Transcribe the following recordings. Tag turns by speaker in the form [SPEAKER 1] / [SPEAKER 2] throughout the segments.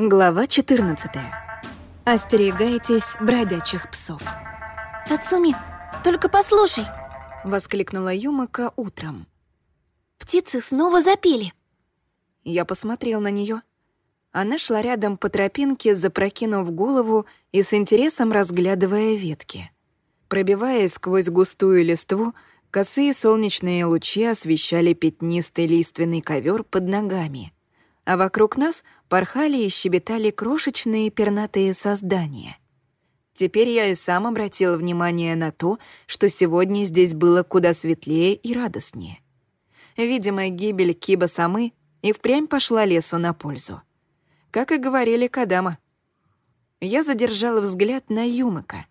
[SPEAKER 1] Глава 14. Остерегайтесь бродячих псов.
[SPEAKER 2] «Тацуми, только послушай!»
[SPEAKER 1] — воскликнула Юмака утром.
[SPEAKER 2] «Птицы снова запели!»
[SPEAKER 1] Я посмотрел на нее. Она шла рядом по тропинке, запрокинув голову и с интересом разглядывая ветки. Пробиваясь сквозь густую листву, косые солнечные лучи освещали пятнистый лиственный ковер под ногами — а вокруг нас порхали и щебетали крошечные пернатые создания. Теперь я и сам обратил внимание на то, что сегодня здесь было куда светлее и радостнее. Видимо, гибель Киба-самы и впрямь пошла лесу на пользу. Как и говорили Кадама. Я задержала взгляд на Юмака.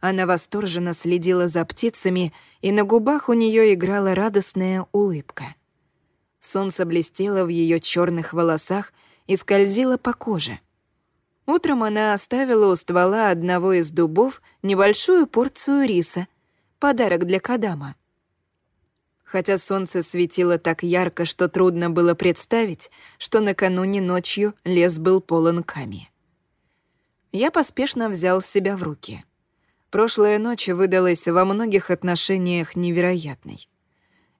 [SPEAKER 1] Она восторженно следила за птицами, и на губах у нее играла радостная улыбка — Солнце блестело в ее черных волосах и скользило по коже. Утром она оставила у ствола одного из дубов небольшую порцию риса, подарок для Кадама. Хотя солнце светило так ярко, что трудно было представить, что накануне ночью лес был полон ками. Я поспешно взял себя в руки. Прошлая ночь выдалась во многих отношениях невероятной.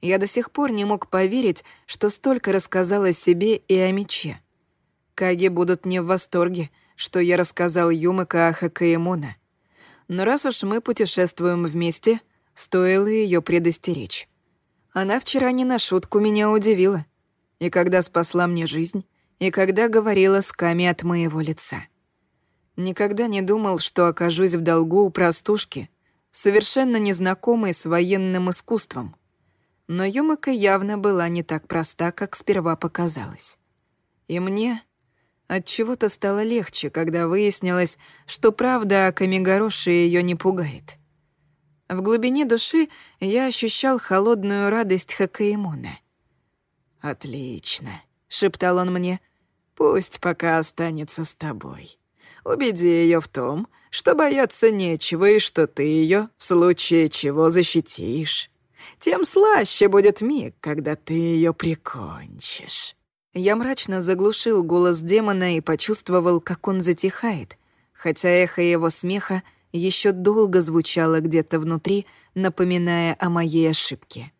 [SPEAKER 1] Я до сих пор не мог поверить, что столько рассказал о себе и о мече. Каги будут не в восторге, что я рассказал Юмака о Хакаемона. Но раз уж мы путешествуем вместе, стоило ее предостеречь. Она вчера не на шутку меня удивила. И когда спасла мне жизнь, и когда говорила с Ками от моего лица. Никогда не думал, что окажусь в долгу у простушки, совершенно незнакомой с военным искусством. Но Юмака явно была не так проста, как сперва показалось. И мне от чего то стало легче, когда выяснилось, что правда о Камигороши ее не пугает. В глубине души я ощущал холодную радость Хакаимона. «Отлично», — шептал он мне, — «пусть пока останется с тобой. Убеди ее в том, что бояться нечего и что ты ее в случае чего защитишь» тем слаще будет миг, когда ты ее прикончишь». Я мрачно заглушил голос демона и почувствовал, как он затихает, хотя эхо его смеха еще долго звучало где-то внутри, напоминая о моей ошибке.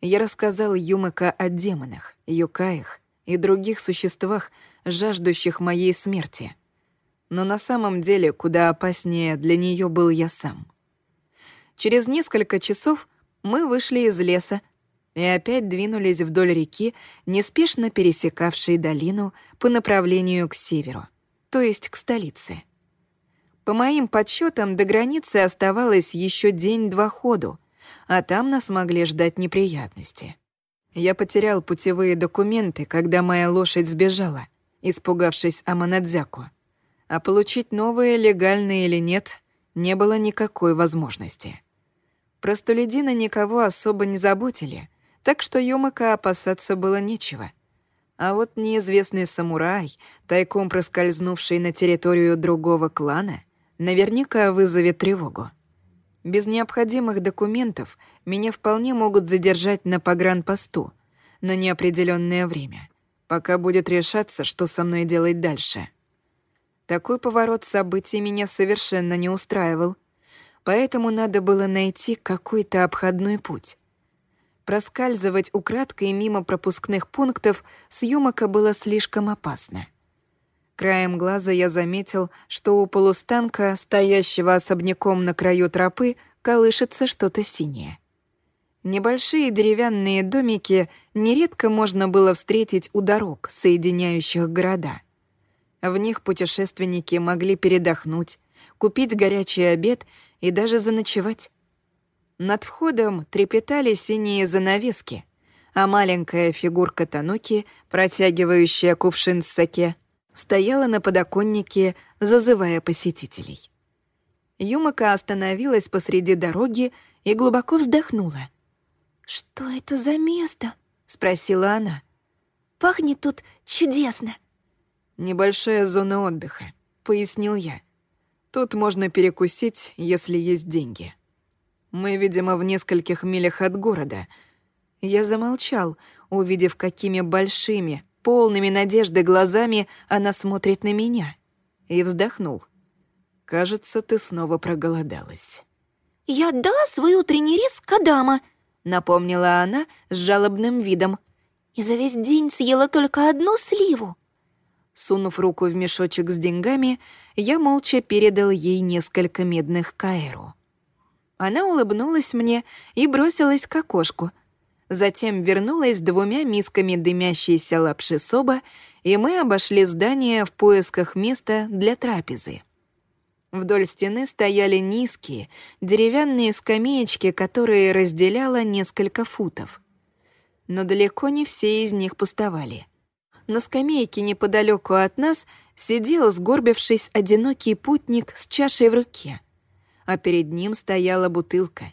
[SPEAKER 1] Я рассказал Юмака о демонах, юкаях и других существах, жаждущих моей смерти. Но на самом деле куда опаснее для нее был я сам. Через несколько часов мы вышли из леса и опять двинулись вдоль реки, неспешно пересекавшей долину по направлению к северу, то есть к столице. По моим подсчетам, до границы оставалось еще день-два ходу, а там нас могли ждать неприятности. Я потерял путевые документы, когда моя лошадь сбежала, испугавшись Аманадзяку. А получить новые, легальные или нет, не было никакой возможности. Простолюдины никого особо не заботили, так что Юмака опасаться было нечего. А вот неизвестный самурай, тайком проскользнувший на территорию другого клана, наверняка вызовет тревогу. Без необходимых документов меня вполне могут задержать на погранпосту на неопределенное время, пока будет решаться, что со мной делать дальше. Такой поворот событий меня совершенно не устраивал — поэтому надо было найти какой-то обходной путь. Проскальзывать украдкой мимо пропускных пунктов с Юмака было слишком опасно. Краем глаза я заметил, что у полустанка, стоящего особняком на краю тропы, колышется что-то синее. Небольшие деревянные домики нередко можно было встретить у дорог, соединяющих города. В них путешественники могли передохнуть, купить горячий обед и даже заночевать. Над входом трепетали синие занавески, а маленькая фигурка Тануки, протягивающая кувшин с саке, стояла на подоконнике, зазывая посетителей. Юмака остановилась посреди дороги и глубоко вздохнула.
[SPEAKER 2] «Что это за место?» — спросила она.
[SPEAKER 1] «Пахнет тут чудесно». «Небольшая зона отдыха», — пояснил я. Тут можно перекусить, если есть деньги. Мы, видимо, в нескольких милях от города. Я замолчал, увидев, какими большими, полными надежды глазами она смотрит на меня. И вздохнул. «Кажется, ты снова проголодалась».
[SPEAKER 2] «Я отдала свой утренний рис Кадама», —
[SPEAKER 1] напомнила она с жалобным видом.
[SPEAKER 2] «И за весь день съела только одну сливу».
[SPEAKER 1] Сунув руку в мешочек с деньгами, я молча передал ей несколько медных каэру. Она улыбнулась мне и бросилась к окошку. Затем вернулась с двумя мисками дымящейся лапши соба, и мы обошли здание в поисках места для трапезы. Вдоль стены стояли низкие, деревянные скамеечки, которые разделяло несколько футов. Но далеко не все из них пустовали — на скамейке неподалеку от нас сидел, сгорбившись, одинокий путник с чашей в руке, а перед ним стояла бутылка.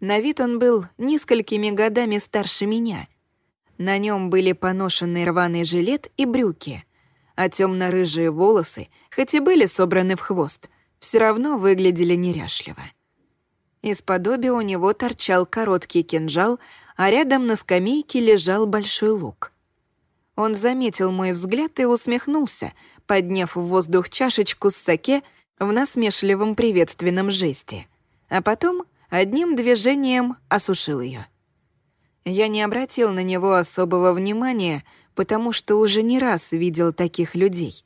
[SPEAKER 1] На вид он был несколькими годами старше меня. На нем были поношенный рваный жилет и брюки, а темно-рыжие волосы, хоть и были собраны в хвост, все равно выглядели неряшливо. Из-под у него торчал короткий кинжал, а рядом на скамейке лежал большой лук — он заметил мой взгляд и усмехнулся, подняв в воздух чашечку с саке в насмешливом приветственном жесте, а потом одним движением осушил ее. Я не обратил на него особого внимания, потому что уже не раз видел таких людей.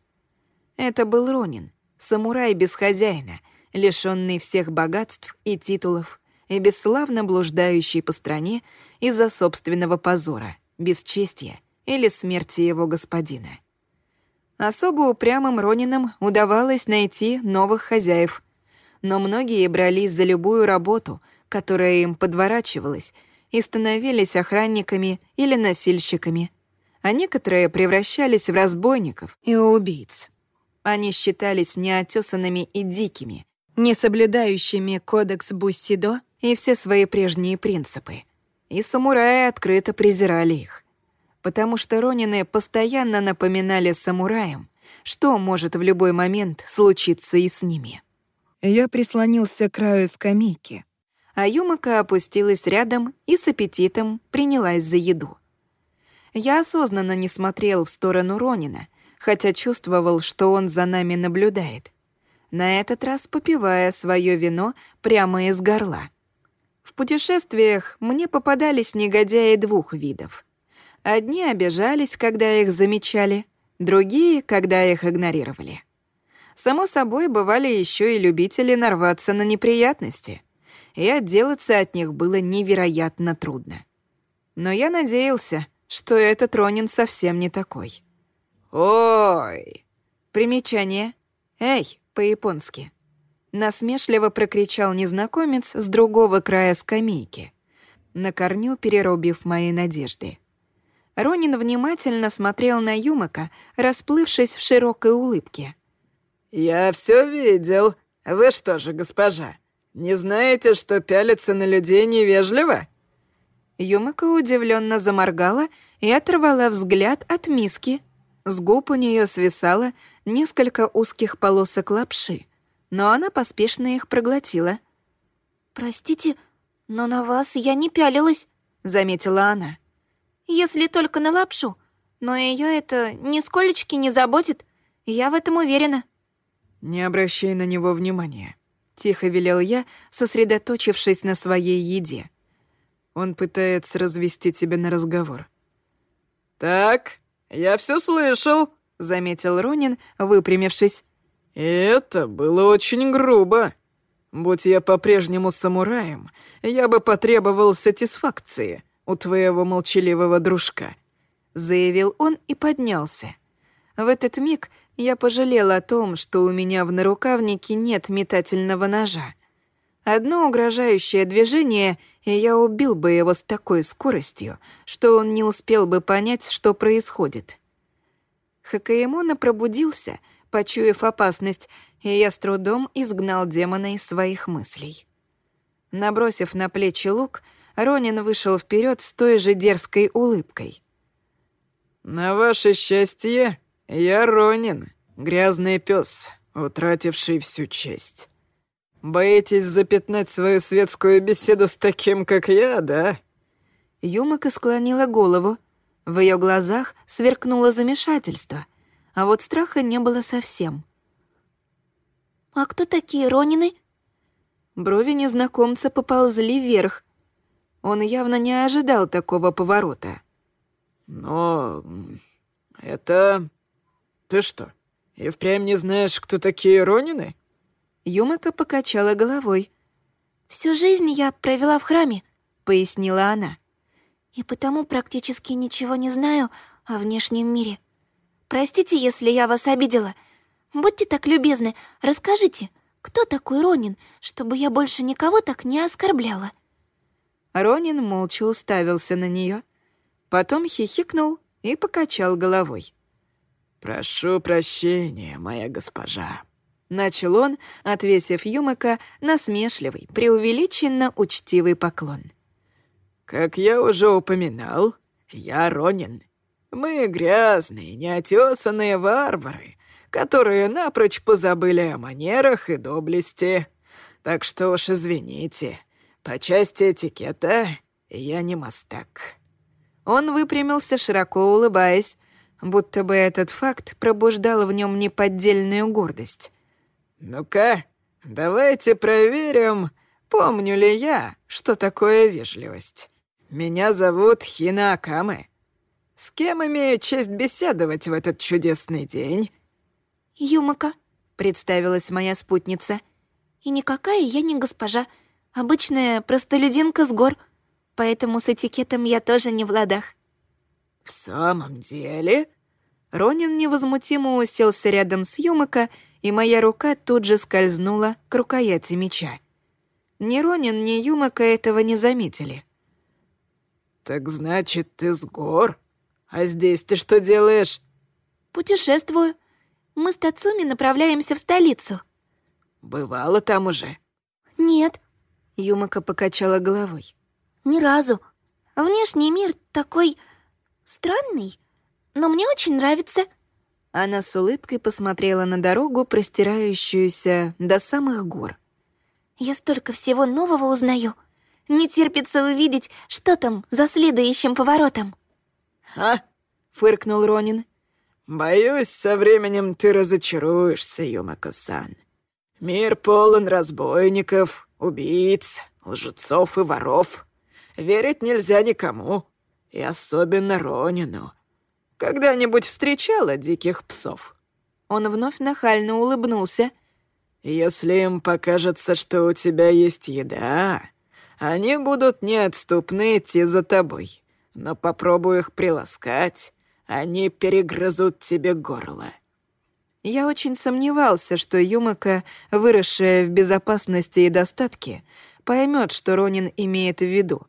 [SPEAKER 1] Это был Ронин, самурай без хозяина, лишённый всех богатств и титулов и бесславно блуждающий по стране из-за собственного позора, бесчестия или смерти его господина. Особо упрямым Ронинам удавалось найти новых хозяев, но многие брались за любую работу, которая им подворачивалась, и становились охранниками или носильщиками, а некоторые превращались в разбойников и убийц. Они считались неотесанными и дикими, не соблюдающими кодекс Буссидо и все свои прежние принципы. И самураи открыто презирали их потому что ронины постоянно напоминали самураям, что может в любой момент случиться и с ними. Я прислонился к краю скамейки, а Юмака опустилась рядом и с аппетитом принялась за еду. Я осознанно не смотрел в сторону Ронина, хотя чувствовал, что он за нами наблюдает, на этот раз попивая свое вино прямо из горла. В путешествиях мне попадались негодяи двух видов — Одни обижались, когда их замечали, другие, когда их игнорировали. Само собой, бывали еще и любители нарваться на неприятности, и отделаться от них было невероятно трудно. Но я надеялся, что этот Ронин совсем не такой. «Ой!» Примечание. «Эй!» по-японски. Насмешливо прокричал незнакомец с другого края скамейки, на корню перерубив мои надежды. Ронин внимательно смотрел на Юмака, расплывшись в широкой улыбке. «Я все видел. Вы что же, госпожа, не знаете, что пялиться на людей невежливо?» Юмака удивленно заморгала и оторвала взгляд от миски. С губ у нее свисало несколько узких полосок лапши, но она поспешно их проглотила.
[SPEAKER 2] «Простите, но на вас я не пялилась», — заметила она если только на лапшу. Но ее это нисколечки не заботит, я в этом уверена».
[SPEAKER 1] «Не обращай на него внимания», — тихо велел я, сосредоточившись на своей еде. Он пытается развести тебя на разговор. «Так, я все слышал», — заметил Ронин, выпрямившись. «Это было очень грубо. Будь я по-прежнему самураем, я бы потребовал сатисфакции» у твоего молчаливого дружка», — заявил он и поднялся. В этот миг я пожалел о том, что у меня в нарукавнике нет метательного ножа. Одно угрожающее движение, и я убил бы его с такой скоростью, что он не успел бы понять, что происходит. Хакаемона пробудился, почуяв опасность, и я с трудом изгнал демона из своих мыслей. Набросив на плечи лук, Ронин вышел вперед с той же дерзкой улыбкой. «На ваше счастье, я Ронин, грязный пес, утративший всю честь. Боитесь запятнать свою светскую беседу с таким, как я, да?» Юмака склонила голову. В ее глазах сверкнуло замешательство, а вот страха не было совсем.
[SPEAKER 2] «А кто такие Ронины?»
[SPEAKER 1] Брови незнакомца поползли вверх. Он явно не ожидал такого поворота.
[SPEAKER 3] «Но... это... Ты что, и впрямь не знаешь, кто такие Ронины?»
[SPEAKER 1] Юмака покачала головой.
[SPEAKER 2] «Всю жизнь я провела в храме», — пояснила она. «И потому практически ничего не знаю о внешнем мире. Простите, если я вас обидела. Будьте так любезны, расскажите, кто такой Ронин, чтобы я больше никого так не оскорбляла?»
[SPEAKER 1] Ронин молча уставился на нее, потом хихикнул и покачал головой.
[SPEAKER 3] «Прошу прощения, моя госпожа», —
[SPEAKER 1] начал он, отвесив Юмака насмешливый, преувеличенно учтивый поклон.
[SPEAKER 3] «Как я уже упоминал, я Ронин. Мы грязные, неотесанные варвары, которые напрочь позабыли о манерах и доблести. Так что уж извините, по части этикета я не мастак».
[SPEAKER 1] Он выпрямился, широко улыбаясь, будто бы этот факт пробуждал в нем неподдельную гордость.
[SPEAKER 3] «Ну-ка, давайте проверим, помню ли я, что такое вежливость. Меня зовут Хина Акаме. С кем имею честь беседовать в этот чудесный день?»
[SPEAKER 2] «Юмака», —
[SPEAKER 1] представилась моя спутница.
[SPEAKER 2] «И никакая я не госпожа, обычная простолюдинка с гор, поэтому с этикетом я тоже не в ладах».
[SPEAKER 3] «В самом деле?»
[SPEAKER 1] Ронин невозмутимо уселся рядом с Юмака, и моя рука тут же скользнула к рукояти меча. Ни Ронин, ни Юмака этого не заметили.
[SPEAKER 3] «Так значит, ты с гор? А здесь ты что делаешь?»
[SPEAKER 2] «Путешествую. Мы с Тацуми направляемся в столицу».
[SPEAKER 3] «Бывало там уже?»
[SPEAKER 2] «Нет».
[SPEAKER 1] Юмака покачала головой.
[SPEAKER 2] «Ни разу. Внешний мир такой странный, но мне очень нравится».
[SPEAKER 1] Она с улыбкой посмотрела на дорогу, простирающуюся до самых гор.
[SPEAKER 2] «Я столько всего нового узнаю. Не терпится увидеть, что там за следующим поворотом».
[SPEAKER 3] «А?»
[SPEAKER 1] — фыркнул Ронин.
[SPEAKER 3] «Боюсь, со временем ты разочаруешься, Юмако-сан. Мир полон разбойников, убийц, лжецов и воров. Верить нельзя никому, и особенно Ронину. Когда-нибудь встречала диких псов?»
[SPEAKER 1] Он вновь нахально улыбнулся.
[SPEAKER 3] «Если им покажется, что у тебя есть еда, они будут неотступны идти за тобой. Но попробуй их приласкать, они перегрызут тебе горло».
[SPEAKER 1] Я очень сомневался, что Юмака, выросшая в безопасности и достатке, поймет, что Ронин имеет в виду.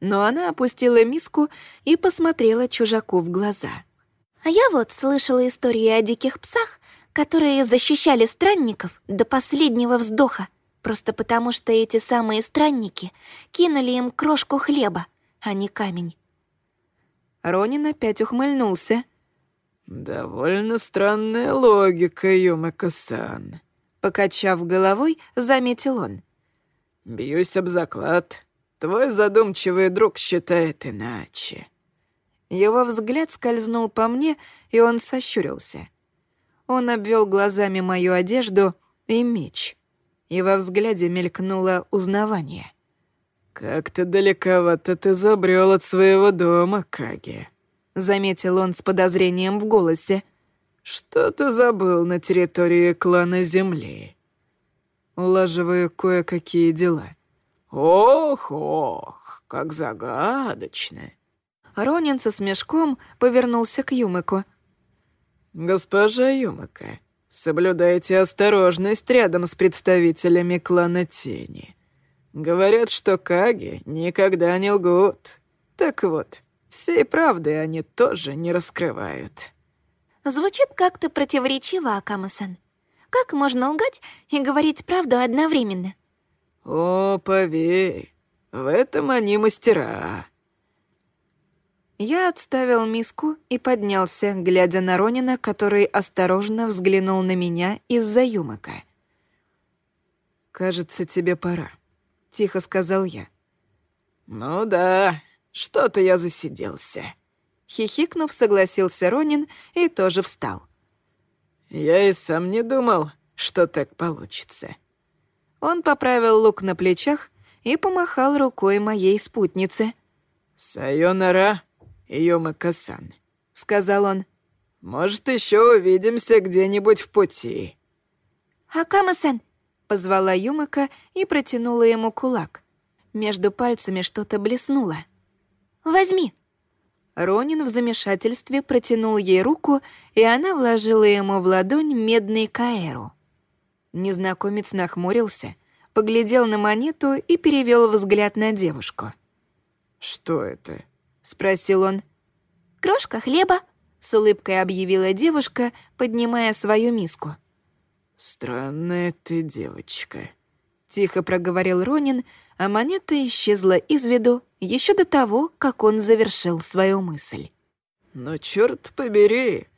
[SPEAKER 1] Но она опустила миску и посмотрела чужаку в глаза.
[SPEAKER 2] «А я вот слышала истории о диких псах, которые защищали странников до последнего вздоха, просто потому что эти самые странники кинули им крошку хлеба, а не камень».
[SPEAKER 1] Ронин опять ухмыльнулся.
[SPEAKER 3] «Довольно странная логика, Юмака-сан», —
[SPEAKER 1] покачав головой, заметил он.
[SPEAKER 3] «Бьюсь об заклад. Твой задумчивый друг считает иначе».
[SPEAKER 1] Его взгляд скользнул по мне, и он сощурился. Он обвел глазами мою одежду и меч, и во взгляде мелькнуло узнавание.
[SPEAKER 3] «Как-то далековато ты забрел от своего дома, Каги», — заметил он с подозрением в голосе. «Что ты забыл на территории клана Земли?» Улаживаю кое-какие дела. «Ох, ох, как загадочно!»
[SPEAKER 1] Ронин со смешком повернулся к Юмыку.
[SPEAKER 3] «Госпожа Юмыка, соблюдайте осторожность рядом с представителями клана Тени. Говорят, что Каги никогда не лгут. Так вот, всей правды они тоже не раскрывают».
[SPEAKER 2] Звучит как-то противоречиво, Акама-сан. Как можно лгать и говорить правду одновременно?
[SPEAKER 3] «О, поверь, в этом они мастера».
[SPEAKER 1] Я отставил миску и поднялся, глядя на Ронина, который осторожно взглянул на меня из-за юмока.
[SPEAKER 3] «Кажется, тебе пора», — тихо сказал я.
[SPEAKER 1] «Ну да, что-то я засиделся». Хихикнув, согласился Ронин и тоже встал.
[SPEAKER 3] «Я и сам не думал, что так получится».
[SPEAKER 1] Он поправил лук на плечах и помахал рукой моей спутнице.
[SPEAKER 3] «Сайонара, Юмака-сан», —
[SPEAKER 1] сказал он.
[SPEAKER 3] «Может, еще увидимся где-нибудь в пути».
[SPEAKER 2] «Акама-сан», —
[SPEAKER 1] позвала Юмака и протянула ему кулак. Между пальцами что-то блеснуло.
[SPEAKER 2] «Возьми».
[SPEAKER 1] Ронин в замешательстве протянул ей руку, и она вложила ему в ладонь медный каэру. Незнакомец нахмурился, поглядел на монету и перевел взгляд на девушку.
[SPEAKER 3] «Что это?»
[SPEAKER 1] — спросил он.
[SPEAKER 2] «Крошка хлеба», — с улыбкой объявила девушка, поднимая свою миску.
[SPEAKER 3] «Странная ты девочка», —
[SPEAKER 1] тихо проговорил Ронин, а монета исчезла из виду еще до того, как он завершил свою мысль.
[SPEAKER 3] «Но черт побери,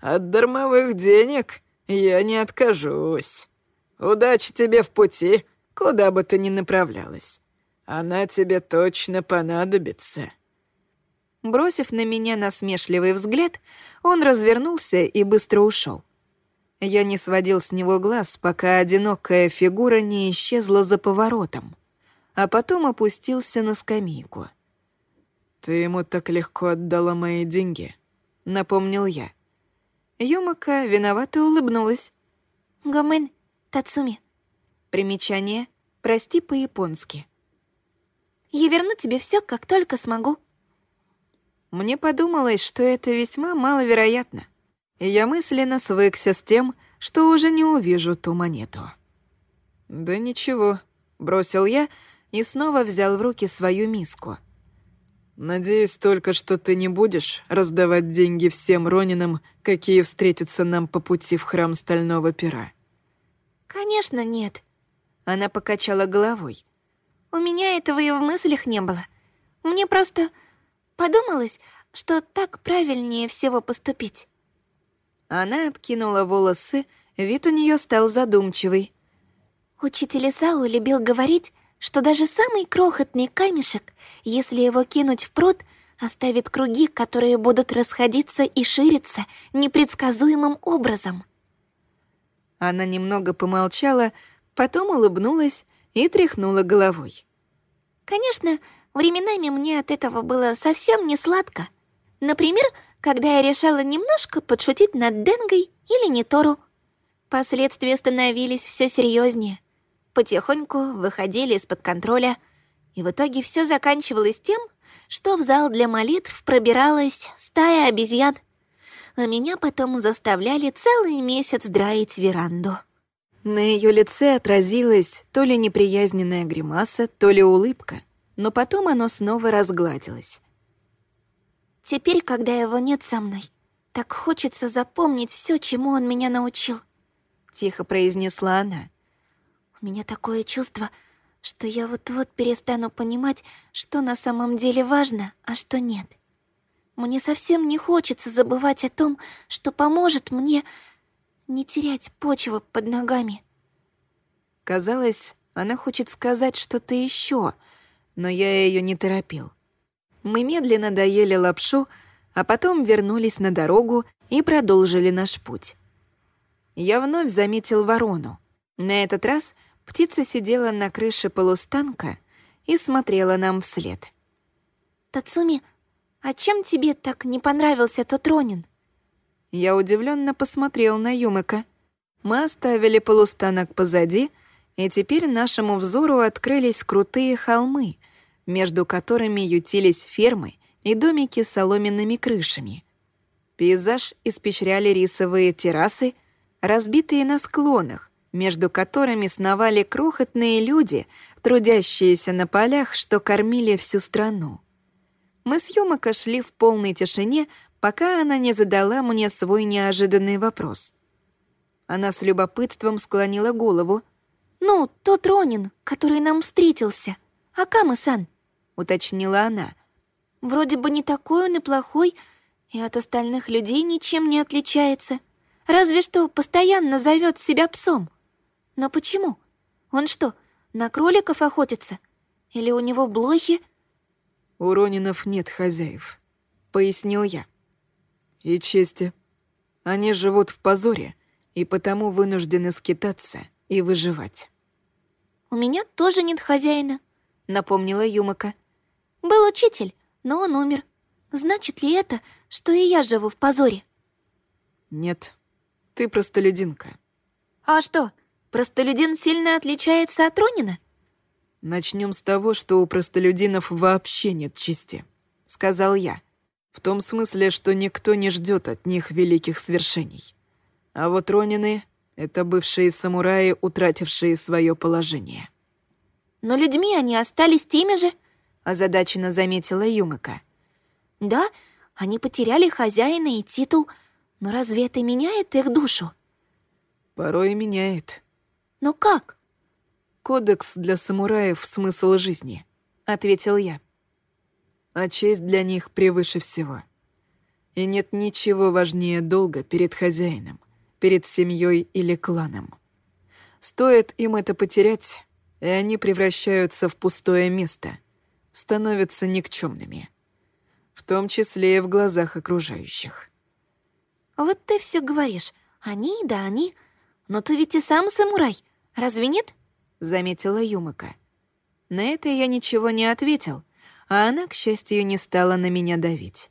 [SPEAKER 3] от дармовых денег я не откажусь. Удачи тебе в пути, куда бы ты ни направлялась. Она тебе точно понадобится».
[SPEAKER 1] Бросив на меня насмешливый взгляд, он развернулся и быстро ушел. Я не сводил с него глаз, пока одинокая фигура не исчезла за поворотом, а потом опустился на скамейку.
[SPEAKER 3] «Ты ему так легко отдала мои деньги», — напомнил я.
[SPEAKER 1] Юмака виновато улыбнулась.
[SPEAKER 2] «Гомен, Тацуми».
[SPEAKER 1] Примечание «Прости по-японски».
[SPEAKER 2] «Я верну тебе все, как только смогу».
[SPEAKER 1] Мне подумалось, что это весьма маловероятно, и я мысленно свыкся с тем, что уже не увижу ту монету. «Да ничего», — бросил я и снова взял в руки свою миску.
[SPEAKER 3] «Надеюсь только, что ты не будешь раздавать деньги всем Ронинам, какие встретятся нам по пути в храм Стального Пера».
[SPEAKER 2] «Конечно нет».
[SPEAKER 1] Она покачала головой.
[SPEAKER 2] «У меня этого и в мыслях не было. Мне просто Подумалось, что так правильнее всего поступить.
[SPEAKER 1] Она откинула волосы, вид у нее стал задумчивый.
[SPEAKER 2] Учитель Исау любил говорить, что даже самый крохотный камешек, если его кинуть в пруд, оставит круги, которые будут расходиться и шириться непредсказуемым образом.
[SPEAKER 1] Она немного помолчала, потом улыбнулась и тряхнула головой.
[SPEAKER 2] Конечно, Временами мне от этого было совсем не сладко. Например, когда я решала немножко подшутить над Денгой или Нетору. Последствия становились все серьезнее. Потихоньку выходили из-под контроля, и в итоге все заканчивалось тем, что в зал для молитв пробиралась стая обезьян, а меня потом заставляли целый месяц драить веранду.
[SPEAKER 1] На ее лице отразилась то ли неприязненная гримаса, то ли улыбка — но потом оно снова разгладилось.
[SPEAKER 2] «Теперь, когда его нет со мной, так хочется запомнить все, чему он меня научил», — тихо произнесла она. «У меня такое чувство, что я вот-вот перестану понимать, что на самом деле важно, а что нет. Мне совсем не хочется забывать о том, что поможет мне не терять почву под ногами».
[SPEAKER 1] Казалось, она хочет сказать что-то еще — но я ее не торопил. Мы медленно доели лапшу, а потом вернулись на дорогу и продолжили наш путь. Я вновь заметил ворону. На этот раз птица сидела на крыше полустанка и смотрела нам вслед.
[SPEAKER 2] «Тацуми, а чем тебе так не понравился тот Ронин?»
[SPEAKER 1] Я удивленно посмотрел на Юмыка. Мы оставили полустанок позади, и теперь нашему взору открылись крутые холмы, между которыми ютились фермы и домики с соломенными крышами. Пейзаж испещряли рисовые террасы, разбитые на склонах, между которыми сновали крохотные люди, трудящиеся на полях, что кормили всю страну. Мы с Юмако шли в полной тишине, пока она не задала мне свой неожиданный вопрос. Она с любопытством склонила голову.
[SPEAKER 2] «Ну, тот Ронин, который нам встретился. Акама-сан», — уточнила она. «Вроде бы не такой он и плохой, и от остальных людей ничем не отличается. Разве что постоянно зовет себя псом. Но почему? Он что, на кроликов охотится? Или у него блохи?»
[SPEAKER 3] «У Ронинов нет хозяев», ——
[SPEAKER 1] пояснил я.
[SPEAKER 3] «И чести. Они живут в позоре и потому вынуждены скитаться и выживать».
[SPEAKER 2] «У меня тоже нет хозяина», — напомнила Юмака. «Был учитель, но он умер. Значит ли это, что и я живу в позоре?»
[SPEAKER 3] «Нет, ты простолюдинка».
[SPEAKER 2] «А что, простолюдин сильно отличается от Ронина?»
[SPEAKER 3] «Начнем с того, что у простолюдинов вообще нет чести», — сказал я. «В том смысле, что никто не ждет от них великих свершений. А вот Ронины — это бывшие самураи, утратившие свое положение».
[SPEAKER 2] «Но людьми они остались теми же», — озадаченно заметила Юмика. «Да, они потеряли хозяина и титул, но разве это меняет их душу?»
[SPEAKER 3] «Порой меняет».
[SPEAKER 2] «Но как?»
[SPEAKER 3] «Кодекс для самураев — смысл жизни», — ответил я. «А честь для них превыше всего. И нет ничего важнее долга перед хозяином, перед семьей или кланом. Стоит им это потерять, и они превращаются в пустое место, становятся никчемными, в том числе и в глазах окружающих».
[SPEAKER 2] «Вот ты все говоришь. Они, да они. Но ты ведь и сам самурай, разве нет?» — заметила Юмака.
[SPEAKER 1] На это я ничего не ответил, а она, к счастью, не стала на меня давить.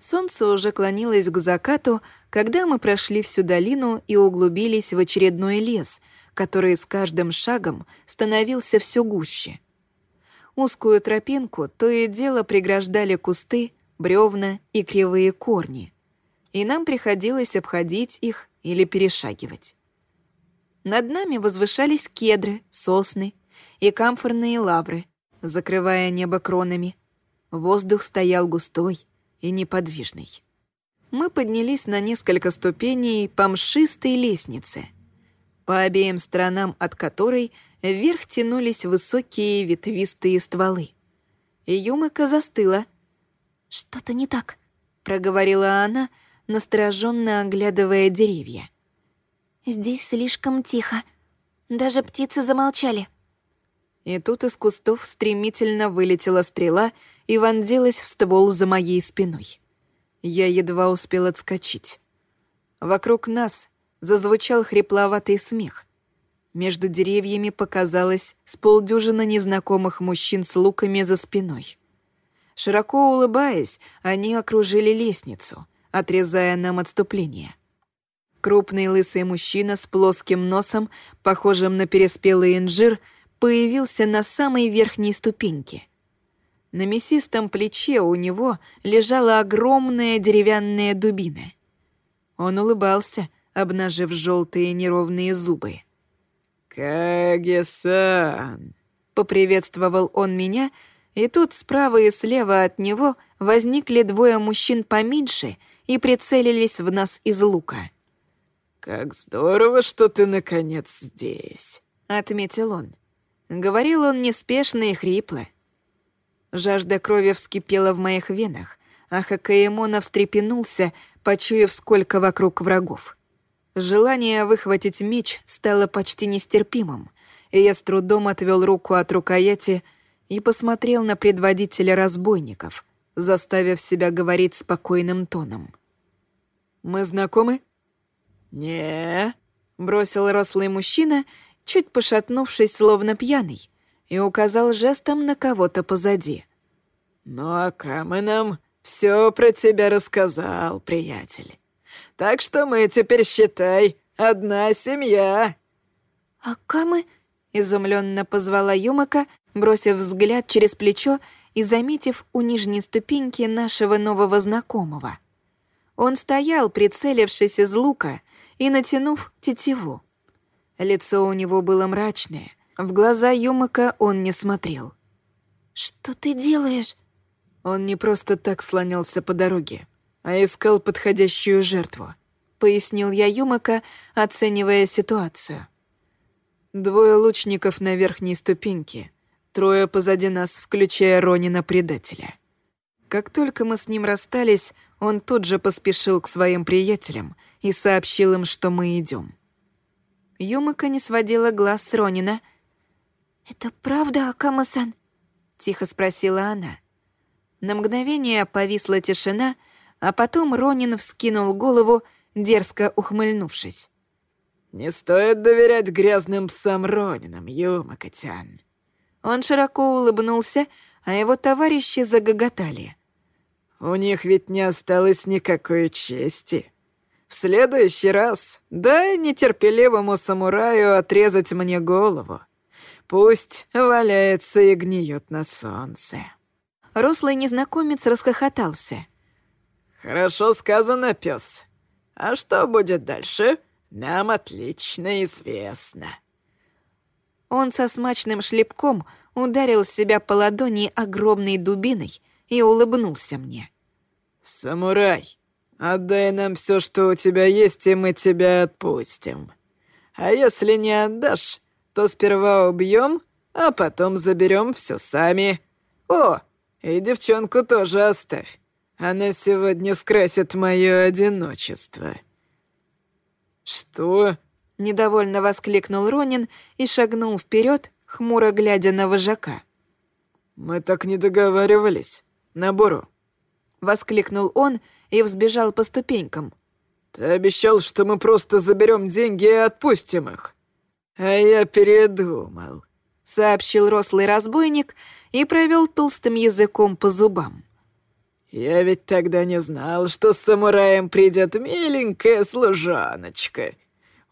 [SPEAKER 1] Солнце уже клонилось к закату, когда мы прошли всю долину и углубились в очередной лес, который с каждым шагом становился все гуще. Узкую тропинку то и дело преграждали кусты, бревна и кривые корни, и нам приходилось обходить их или перешагивать. Над нами возвышались кедры, сосны и камфорные лавры, закрывая небо кронами. Воздух стоял густой и неподвижный. Мы поднялись на несколько ступеней по мшистой лестнице, по обеим сторонам от которой вверх тянулись высокие ветвистые стволы. Юмыка застыла.
[SPEAKER 2] «Что-то не так», —
[SPEAKER 1] проговорила она, настороженно оглядывая деревья.
[SPEAKER 2] Здесь слишком тихо. Даже птицы замолчали.
[SPEAKER 1] И тут из кустов стремительно вылетела стрела и вонзилась в ствол за моей спиной. Я едва успел отскочить. Вокруг нас зазвучал хрипловатый смех. Между деревьями показалось с полдюжины незнакомых мужчин с луками за спиной. Широко улыбаясь, они окружили лестницу, отрезая нам отступление — Крупный лысый мужчина с плоским носом, похожим на переспелый инжир, появился на самой верхней ступеньке. На мясистом плече у него лежала огромная деревянная дубина. Он улыбался, обнажив желтые неровные зубы.
[SPEAKER 3] «Каге-сан!»
[SPEAKER 1] — поприветствовал он меня, и тут справа и слева от него возникли двое мужчин поменьше и прицелились в нас из лука.
[SPEAKER 3] «Как здорово, что ты, наконец, здесь», —
[SPEAKER 1] отметил он. Говорил он неспешно и хрипло. Жажда крови вскипела в моих венах, а Хакаэмона встрепенулся, почуяв, сколько вокруг врагов. Желание выхватить меч стало почти нестерпимым, и я с трудом отвел руку от рукояти и посмотрел на предводителя разбойников, заставив себя говорить спокойным тоном.
[SPEAKER 3] «Мы знакомы?»
[SPEAKER 1] Не бросил рослый мужчина, чуть пошатнувшись, словно пьяный, и указал жестом на кого-то позади.
[SPEAKER 3] «Ну а Камы нам все про тебя рассказал, приятель. Так что мы теперь, считай, одна семья».
[SPEAKER 2] «А Камы?»
[SPEAKER 1] — изумленно позвала Юмака, бросив взгляд через плечо и заметив у нижней ступеньки нашего нового знакомого. Он стоял, прицелившись из лука, и натянув тетиву. Лицо у него было мрачное, в глаза Юмака он не смотрел.
[SPEAKER 2] «Что ты делаешь?»
[SPEAKER 3] Он не просто так слонялся по дороге, а искал подходящую жертву, пояснил я Юмака, оценивая ситуацию. Двое лучников на верхней ступеньке, трое позади нас, включая Ронина-предателя. Как только мы с ним расстались, он тут же поспешил к своим приятелям и сообщил им, что мы идем.
[SPEAKER 1] Юмака не сводила глаз с Ронина.
[SPEAKER 2] «Это правда, Акама-сан?»
[SPEAKER 1] — тихо спросила она. На мгновение повисла тишина, а потом Ронин вскинул голову, дерзко ухмыльнувшись.
[SPEAKER 3] «Не стоит доверять грязным псам Ронинам, Юма Котян».
[SPEAKER 1] Он широко улыбнулся, а его товарищи загоготали.
[SPEAKER 3] «У них ведь не осталось никакой чести. В следующий раз дай нетерпеливому самураю отрезать мне голову. Пусть валяется и гниет на солнце».
[SPEAKER 1] Рослый незнакомец расхохотался.
[SPEAKER 3] «Хорошо сказано, пес. А что будет дальше, нам отлично известно».
[SPEAKER 1] Он со смачным шлепком ударил себя по ладони огромной дубиной и улыбнулся мне.
[SPEAKER 3] «Самурай, отдай нам все, что у тебя есть, и мы тебя отпустим. А если не отдашь, то сперва убьем, а потом заберем все сами. О, и девчонку тоже оставь. Она сегодня скрасит мое одиночество». «Что?»
[SPEAKER 1] — недовольно воскликнул Ронин и шагнул вперед, хмуро глядя на вожака.
[SPEAKER 3] «Мы так не договаривались. Набору».
[SPEAKER 1] Воскликнул он и взбежал по ступенькам.
[SPEAKER 3] «Ты обещал, что мы просто заберем деньги и отпустим их». «А я передумал», —
[SPEAKER 1] сообщил рослый разбойник и провел толстым языком по зубам.
[SPEAKER 3] «Я ведь тогда не знал, что с самураем придет миленькая служаночка.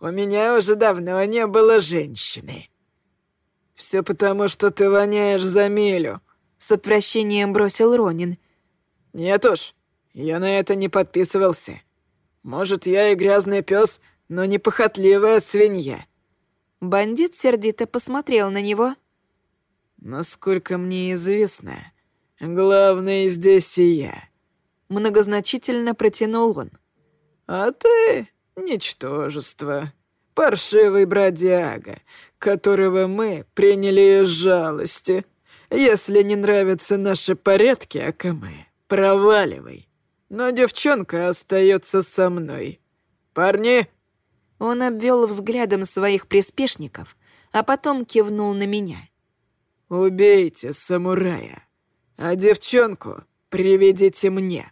[SPEAKER 3] У меня уже давно не было женщины». «Все потому, что ты воняешь за милю», —
[SPEAKER 1] с отвращением бросил Ронин.
[SPEAKER 3] «Нет уж, я на это не подписывался. Может, я и грязный пес, но не похотливая свинья».
[SPEAKER 1] Бандит сердито посмотрел на него.
[SPEAKER 3] «Насколько мне известно, главный здесь и я».
[SPEAKER 1] Многозначительно протянул он.
[SPEAKER 3] «А ты — ничтожество, паршивый бродяга, которого мы приняли из жалости. Если не нравятся наши порядки, Акаме, проваливай. Но девчонка остается со мной. Парни!»
[SPEAKER 1] Он обвел взглядом своих приспешников, а потом кивнул на меня.
[SPEAKER 3] «Убейте самурая, а девчонку приведите мне».